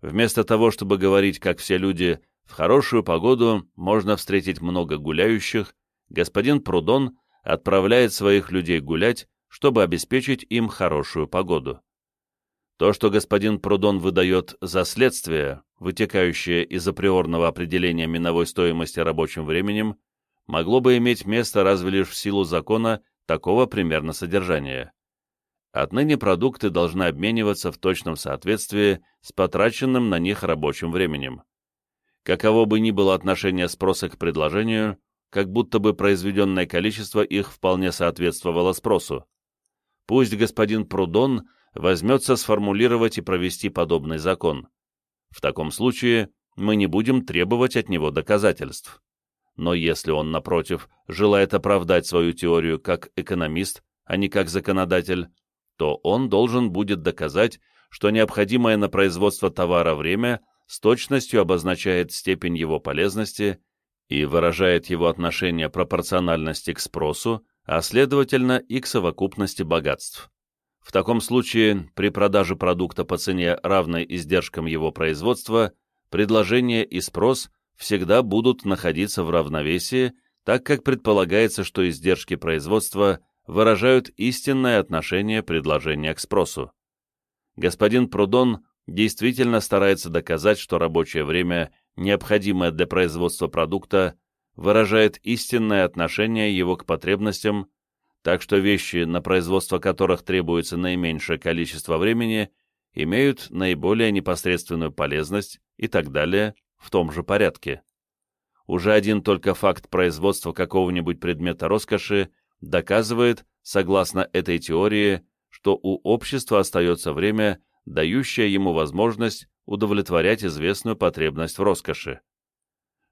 Вместо того, чтобы говорить, как все люди, в хорошую погоду можно встретить много гуляющих, господин Прудон отправляет своих людей гулять, чтобы обеспечить им хорошую погоду. То, что господин Прудон выдает за следствие, вытекающее из априорного определения миновой стоимости рабочим временем, могло бы иметь место разве лишь в силу закона такого примерно содержания. Отныне продукты должны обмениваться в точном соответствии с потраченным на них рабочим временем. Каково бы ни было отношение спроса к предложению, как будто бы произведенное количество их вполне соответствовало спросу. Пусть господин Прудон возьмется сформулировать и провести подобный закон. В таком случае мы не будем требовать от него доказательств. Но если он, напротив, желает оправдать свою теорию как экономист, а не как законодатель, то он должен будет доказать, что необходимое на производство товара время с точностью обозначает степень его полезности и выражает его отношение пропорциональности к спросу, а следовательно и к совокупности богатств. В таком случае, при продаже продукта по цене, равной издержкам его производства, предложение и спрос всегда будут находиться в равновесии, так как предполагается, что издержки производства – выражают истинное отношение предложения к спросу. Господин Прудон действительно старается доказать, что рабочее время, необходимое для производства продукта, выражает истинное отношение его к потребностям, так что вещи, на производство которых требуется наименьшее количество времени, имеют наиболее непосредственную полезность и так далее в том же порядке. Уже один только факт производства какого-нибудь предмета роскоши доказывает, согласно этой теории, что у общества остается время, дающее ему возможность удовлетворять известную потребность в роскоши.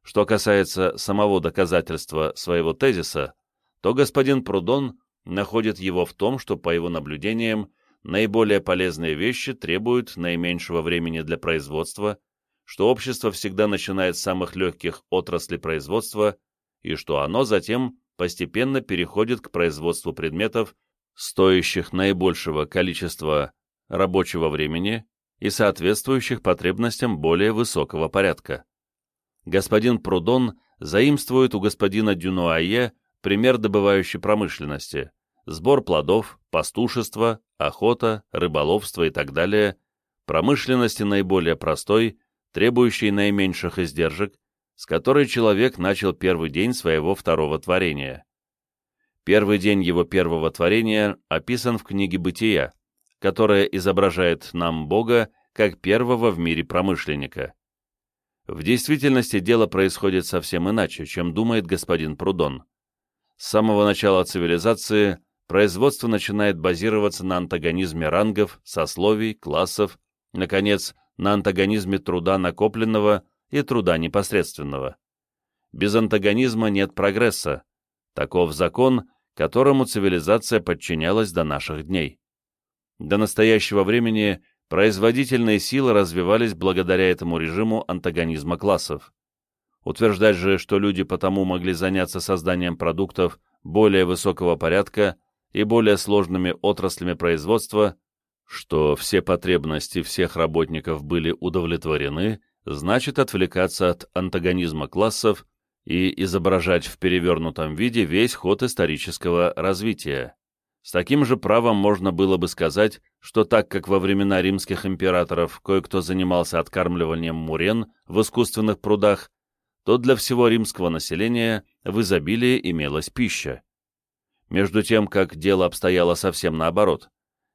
Что касается самого доказательства своего тезиса, то господин Прудон находит его в том, что, по его наблюдениям, наиболее полезные вещи требуют наименьшего времени для производства, что общество всегда начинает с самых легких отраслей производства и что оно затем постепенно переходит к производству предметов, стоящих наибольшего количества рабочего времени и соответствующих потребностям более высокого порядка. Господин Прудон заимствует у господина Дюнуае пример добывающей промышленности, сбор плодов, пастушество, охота, рыболовство и так далее, промышленности наиболее простой, требующей наименьших издержек, с которой человек начал первый день своего второго творения. Первый день его первого творения описан в книге «Бытия», которая изображает нам Бога как первого в мире промышленника. В действительности дело происходит совсем иначе, чем думает господин Прудон. С самого начала цивилизации производство начинает базироваться на антагонизме рангов, сословий, классов, наконец, на антагонизме труда накопленного и труда непосредственного. Без антагонизма нет прогресса. Таков закон, которому цивилизация подчинялась до наших дней. До настоящего времени производительные силы развивались благодаря этому режиму антагонизма классов. Утверждать же, что люди потому могли заняться созданием продуктов более высокого порядка и более сложными отраслями производства, что все потребности всех работников были удовлетворены, значит отвлекаться от антагонизма классов и изображать в перевернутом виде весь ход исторического развития. С таким же правом можно было бы сказать, что так как во времена римских императоров кое-кто занимался откармливанием мурен в искусственных прудах, то для всего римского населения в изобилии имелась пища. Между тем, как дело обстояло совсем наоборот,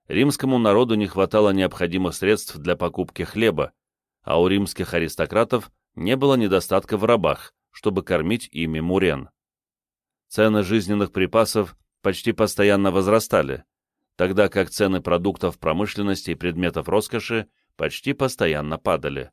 римскому народу не хватало необходимых средств для покупки хлеба, а у римских аристократов не было недостатка в рабах, чтобы кормить ими мурен. Цены жизненных припасов почти постоянно возрастали, тогда как цены продуктов промышленности и предметов роскоши почти постоянно падали.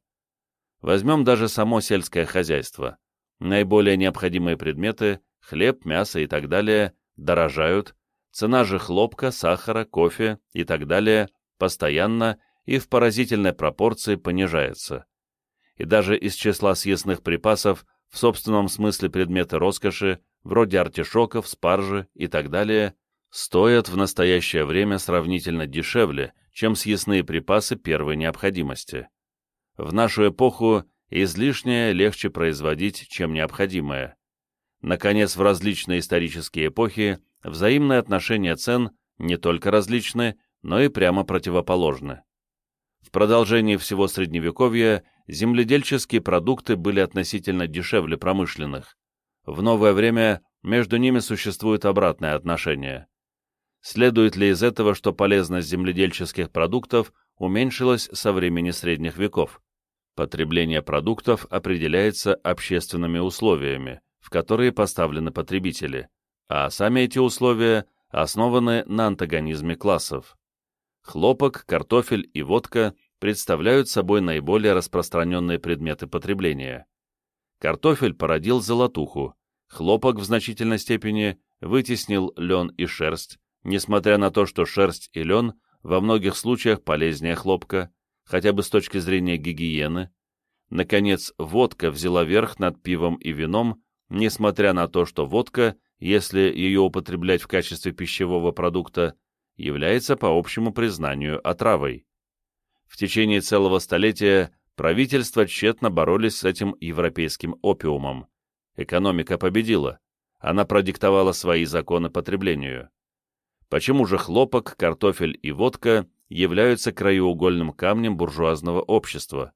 Возьмем даже само сельское хозяйство. Наиболее необходимые предметы – хлеб, мясо и так далее дорожают, цена же хлопка, сахара, кофе и так далее постоянно и в поразительной пропорции понижается. И даже из числа съестных припасов в собственном смысле предметы роскоши, вроде артишоков, спаржи и так далее, стоят в настоящее время сравнительно дешевле, чем съестные припасы первой необходимости. В нашу эпоху излишнее легче производить, чем необходимое. Наконец, в различные исторические эпохи взаимные отношения цен не только различны, но и прямо противоположны. В продолжении всего Средневековья земледельческие продукты были относительно дешевле промышленных. В новое время между ними существует обратное отношение. Следует ли из этого, что полезность земледельческих продуктов уменьшилась со времени средних веков? Потребление продуктов определяется общественными условиями, в которые поставлены потребители, а сами эти условия основаны на антагонизме классов. Хлопок, картофель и водка представляют собой наиболее распространенные предметы потребления. Картофель породил золотуху, хлопок в значительной степени вытеснил лен и шерсть, несмотря на то, что шерсть и лен во многих случаях полезнее хлопка, хотя бы с точки зрения гигиены. Наконец, водка взяла верх над пивом и вином, несмотря на то, что водка, если ее употреблять в качестве пищевого продукта, является по общему признанию отравой. В течение целого столетия правительства тщетно боролись с этим европейским опиумом. Экономика победила. Она продиктовала свои законы потреблению. Почему же хлопок, картофель и водка являются краеугольным камнем буржуазного общества?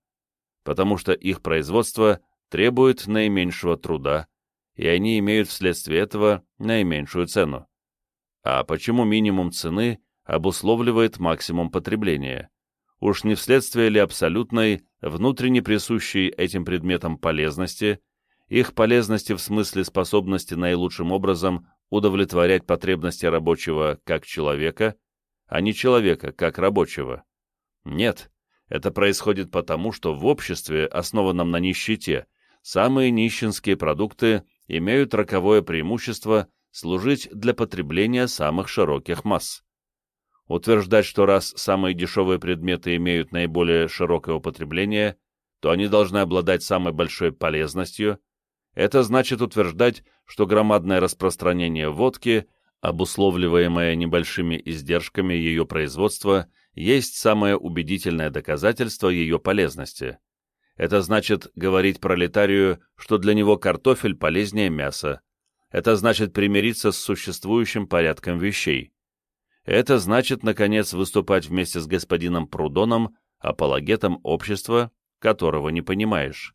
Потому что их производство требует наименьшего труда, и они имеют вследствие этого наименьшую цену. А почему минимум цены обусловливает максимум потребления? Уж не вследствие ли абсолютной, внутренне присущей этим предметам полезности, их полезности в смысле способности наилучшим образом удовлетворять потребности рабочего как человека, а не человека как рабочего? Нет, это происходит потому, что в обществе, основанном на нищете, самые нищенские продукты имеют роковое преимущество служить для потребления самых широких масс. Утверждать, что раз самые дешевые предметы имеют наиболее широкое употребление, то они должны обладать самой большой полезностью, это значит утверждать, что громадное распространение водки, обусловливаемое небольшими издержками ее производства, есть самое убедительное доказательство ее полезности. Это значит говорить пролетарию, что для него картофель полезнее мяса, это значит примириться с существующим порядком вещей. Это значит, наконец, выступать вместе с господином Прудоном, апологетом общества, которого не понимаешь.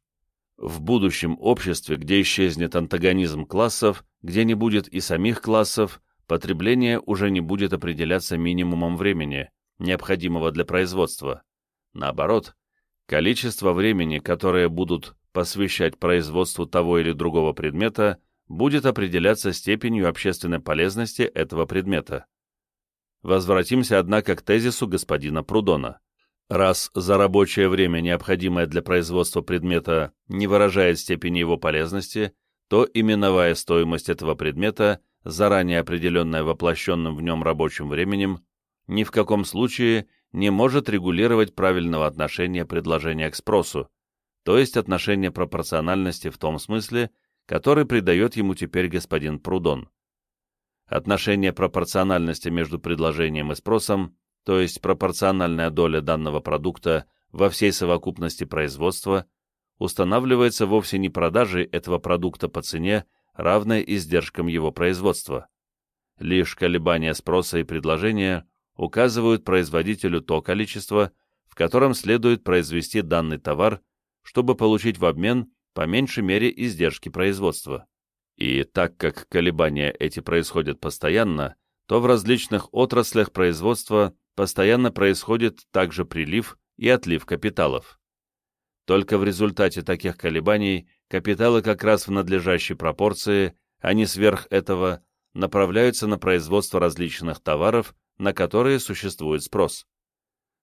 В будущем обществе, где исчезнет антагонизм классов, где не будет и самих классов, потребление уже не будет определяться минимумом времени, необходимого для производства. Наоборот, количество времени, которое будут посвящать производству того или другого предмета – будет определяться степенью общественной полезности этого предмета. Возвратимся, однако, к тезису господина Прудона. Раз за рабочее время, необходимое для производства предмета, не выражает степени его полезности, то именовая стоимость этого предмета, заранее определенная воплощенным в нем рабочим временем, ни в каком случае не может регулировать правильного отношения предложения к спросу, то есть отношения пропорциональности в том смысле, который придает ему теперь господин Прудон. Отношение пропорциональности между предложением и спросом, то есть пропорциональная доля данного продукта во всей совокупности производства, устанавливается вовсе не продажей этого продукта по цене, равной издержкам его производства. Лишь колебания спроса и предложения указывают производителю то количество, в котором следует произвести данный товар, чтобы получить в обмен по меньшей мере издержки производства. И так как колебания эти происходят постоянно, то в различных отраслях производства постоянно происходит также прилив и отлив капиталов. Только в результате таких колебаний капиталы как раз в надлежащей пропорции, а не сверх этого, направляются на производство различных товаров, на которые существует спрос.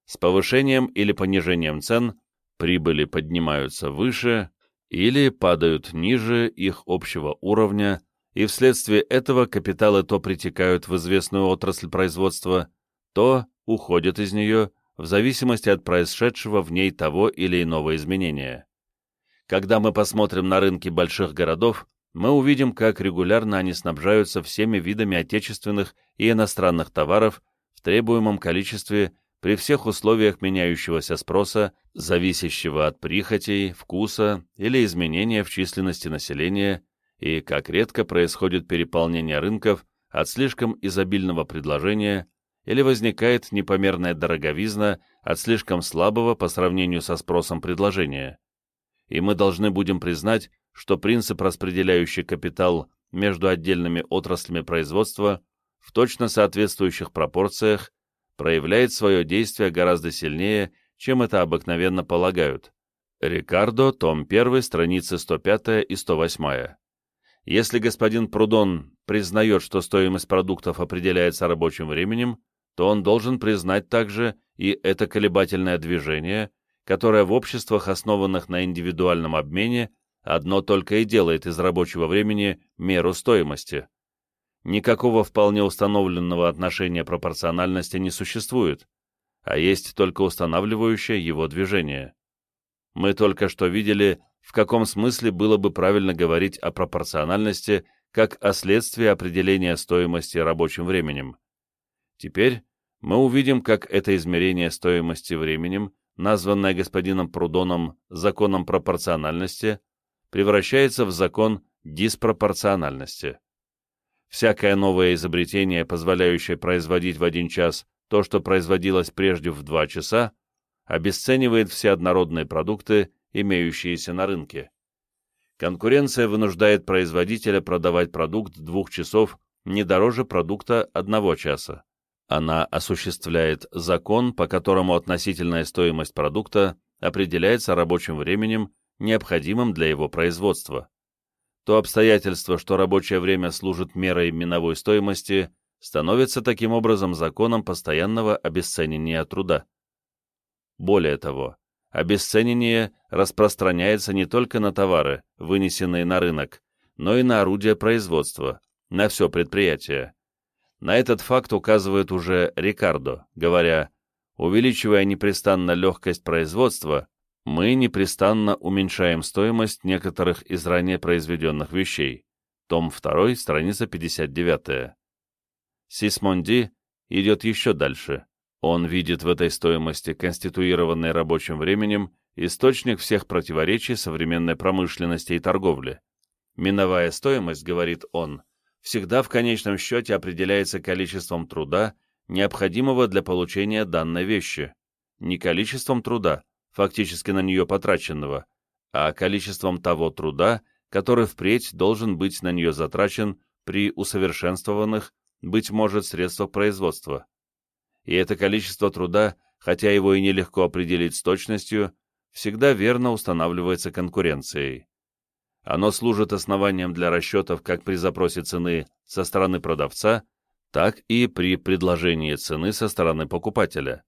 С повышением или понижением цен прибыли поднимаются выше, или падают ниже их общего уровня и вследствие этого капиталы то притекают в известную отрасль производства, то уходят из нее в зависимости от происшедшего в ней того или иного изменения. Когда мы посмотрим на рынки больших городов, мы увидим, как регулярно они снабжаются всеми видами отечественных и иностранных товаров в требуемом количестве при всех условиях меняющегося спроса, зависящего от прихотей, вкуса или изменения в численности населения, и как редко происходит переполнение рынков от слишком изобильного предложения или возникает непомерная дороговизна от слишком слабого по сравнению со спросом предложения. И мы должны будем признать, что принцип, распределяющий капитал между отдельными отраслями производства в точно соответствующих пропорциях, проявляет свое действие гораздо сильнее, чем это обыкновенно полагают. Рикардо, том 1, страницы 105 и 108. Если господин Прудон признает, что стоимость продуктов определяется рабочим временем, то он должен признать также и это колебательное движение, которое в обществах, основанных на индивидуальном обмене, одно только и делает из рабочего времени меру стоимости. Никакого вполне установленного отношения пропорциональности не существует, а есть только устанавливающее его движение. Мы только что видели, в каком смысле было бы правильно говорить о пропорциональности как о следствии определения стоимости рабочим временем. Теперь мы увидим, как это измерение стоимости временем, названное господином Прудоном законом пропорциональности, превращается в закон диспропорциональности. Всякое новое изобретение, позволяющее производить в один час то, что производилось прежде в два часа, обесценивает все однородные продукты, имеющиеся на рынке. Конкуренция вынуждает производителя продавать продукт двух часов не дороже продукта одного часа. Она осуществляет закон, по которому относительная стоимость продукта определяется рабочим временем, необходимым для его производства. То обстоятельство, что рабочее время служит мерой миновой стоимости, становится таким образом законом постоянного обесценения труда. Более того, обесценение распространяется не только на товары, вынесенные на рынок, но и на орудия производства, на все предприятие. На этот факт указывает уже Рикардо, говоря, увеличивая непрестанно легкость производства, мы непрестанно уменьшаем стоимость некоторых из ранее произведенных вещей. Том 2, страница 59. Сисмонди идет еще дальше. Он видит в этой стоимости, конституированной рабочим временем, источник всех противоречий современной промышленности и торговли. Миновая стоимость, говорит он, всегда в конечном счете определяется количеством труда, необходимого для получения данной вещи. Не количеством труда, фактически на нее потраченного, а количеством того труда, который впредь должен быть на нее затрачен при усовершенствованных, быть может, средствах производства. И это количество труда, хотя его и нелегко определить с точностью, всегда верно устанавливается конкуренцией. Оно служит основанием для расчетов как при запросе цены со стороны продавца, так и при предложении цены со стороны покупателя.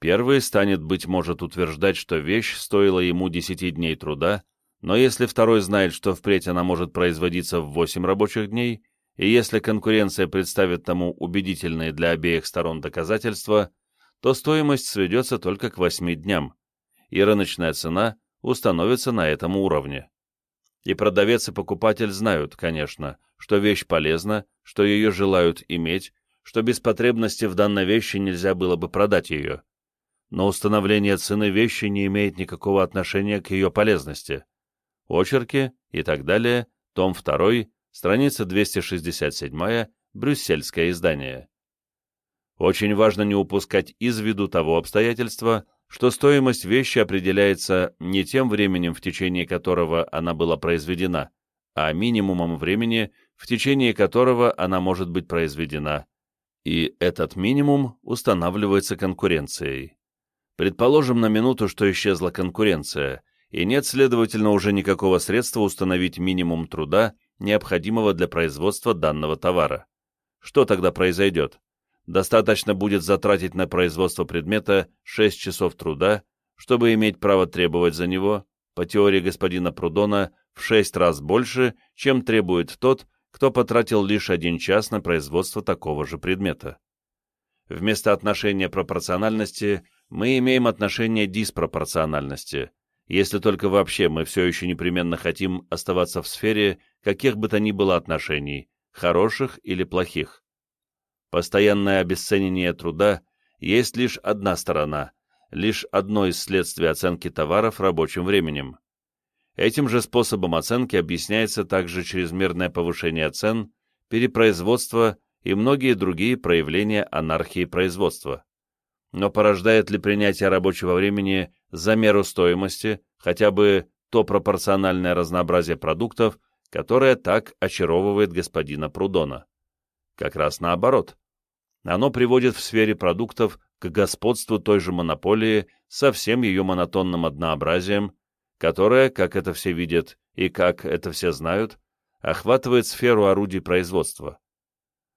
Первый станет, быть может, утверждать, что вещь стоила ему 10 дней труда, но если второй знает, что впредь она может производиться в 8 рабочих дней, и если конкуренция представит тому убедительные для обеих сторон доказательства, то стоимость сведется только к 8 дням, и рыночная цена установится на этом уровне. И продавец и покупатель знают, конечно, что вещь полезна, что ее желают иметь, что без потребности в данной вещи нельзя было бы продать ее. Но установление цены вещи не имеет никакого отношения к ее полезности. Очерки и так далее, том 2, страница 267, брюссельское издание. Очень важно не упускать из виду того обстоятельства, что стоимость вещи определяется не тем временем, в течение которого она была произведена, а минимумом времени, в течение которого она может быть произведена, и этот минимум устанавливается конкуренцией. Предположим на минуту, что исчезла конкуренция, и нет, следовательно, уже никакого средства установить минимум труда, необходимого для производства данного товара. Что тогда произойдет? Достаточно будет затратить на производство предмета 6 часов труда, чтобы иметь право требовать за него, по теории господина Прудона, в 6 раз больше, чем требует тот, кто потратил лишь один час на производство такого же предмета. Вместо отношения пропорциональности мы имеем отношение диспропорциональности, если только вообще мы все еще непременно хотим оставаться в сфере каких бы то ни было отношений, хороших или плохих. Постоянное обесценивание труда есть лишь одна сторона, лишь одно из следствий оценки товаров рабочим временем. Этим же способом оценки объясняется также чрезмерное повышение цен, перепроизводство и многие другие проявления анархии производства. Но порождает ли принятие рабочего времени за меру стоимости хотя бы то пропорциональное разнообразие продуктов, которое так очаровывает господина Прудона? Как раз наоборот. Оно приводит в сфере продуктов к господству той же монополии со всем ее монотонным однообразием, которая, как это все видят и как это все знают, охватывает сферу орудий производства.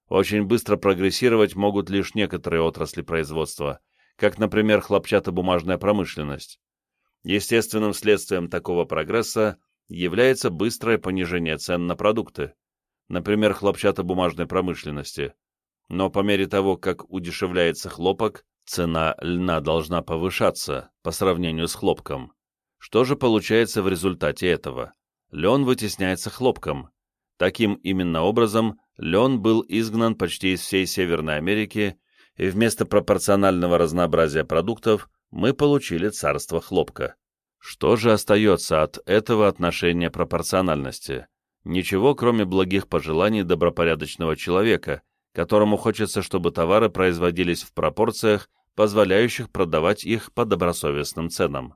Очень быстро прогрессировать могут лишь некоторые отрасли производства, как, например, хлопчатобумажная промышленность. Естественным следствием такого прогресса является быстрое понижение цен на продукты, например, хлопчатобумажной промышленности. Но по мере того, как удешевляется хлопок, цена льна должна повышаться по сравнению с хлопком. Что же получается в результате этого? Лен вытесняется хлопком. Таким именно образом лен был изгнан почти из всей Северной Америки, и вместо пропорционального разнообразия продуктов мы получили царство хлопка. Что же остается от этого отношения пропорциональности? Ничего, кроме благих пожеланий добропорядочного человека, которому хочется, чтобы товары производились в пропорциях, позволяющих продавать их по добросовестным ценам.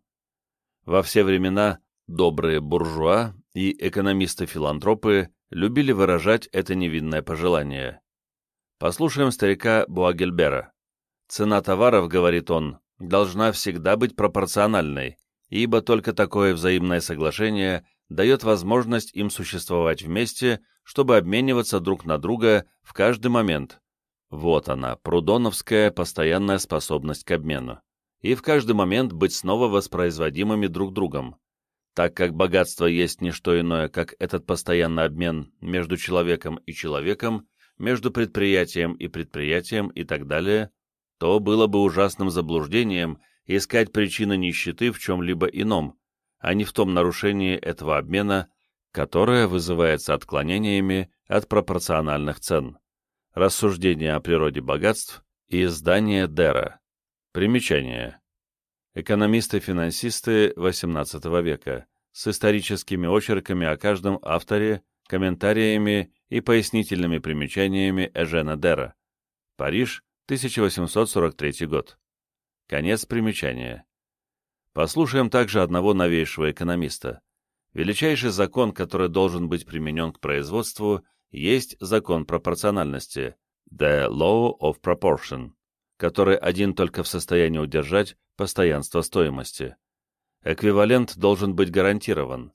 Во все времена добрые буржуа и экономисты-филантропы любили выражать это невинное пожелание. Послушаем старика Буагельбера. «Цена товаров, — говорит он, — должна всегда быть пропорциональной, ибо только такое взаимное соглашение дает возможность им существовать вместе, чтобы обмениваться друг на друга в каждый момент. Вот она, прудоновская постоянная способность к обмену и в каждый момент быть снова воспроизводимыми друг другом, так как богатство есть не что иное, как этот постоянный обмен между человеком и человеком, между предприятием и предприятием и так далее, то было бы ужасным заблуждением искать причины нищеты в чем-либо ином, а не в том нарушении этого обмена, которое вызывается отклонениями от пропорциональных цен. Рассуждение о природе богатств и издание Дера. Примечание. Экономисты-финансисты XVIII века с историческими очерками о каждом авторе, комментариями и пояснительными примечаниями Эжена Дера. Париж, 1843 год. Конец примечания. Послушаем также одного новейшего экономиста. Величайший закон, который должен быть применен к производству, есть закон пропорциональности, the law of proportion который один только в состоянии удержать постоянство стоимости. Эквивалент должен быть гарантирован.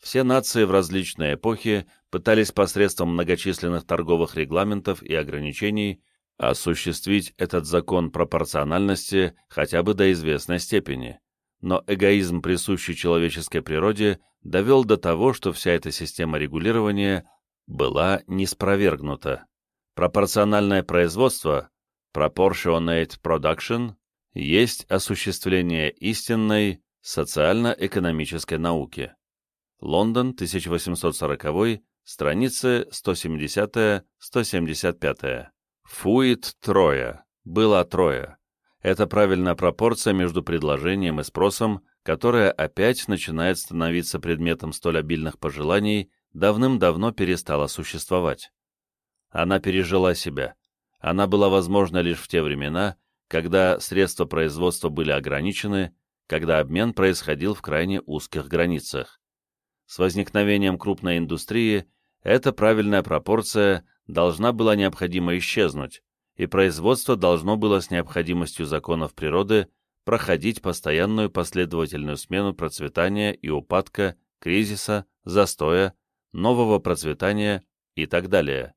Все нации в различные эпохи пытались посредством многочисленных торговых регламентов и ограничений осуществить этот закон пропорциональности хотя бы до известной степени. Но эгоизм, присущий человеческой природе, довел до того, что вся эта система регулирования была неспровергнута. Пропорциональное производство Proportionate Production есть осуществление истинной социально-экономической науки. Лондон, 1840, страницы 170-175. Фуит трое. Было трое. Это правильная пропорция между предложением и спросом, которая опять начинает становиться предметом столь обильных пожеланий, давным-давно перестала существовать. Она пережила себя она была возможна лишь в те времена, когда средства производства были ограничены, когда обмен происходил в крайне узких границах. С возникновением крупной индустрии эта правильная пропорция должна была необходимо исчезнуть, и производство должно было с необходимостью законов природы проходить постоянную последовательную смену процветания и упадка, кризиса, застоя, нового процветания и так далее.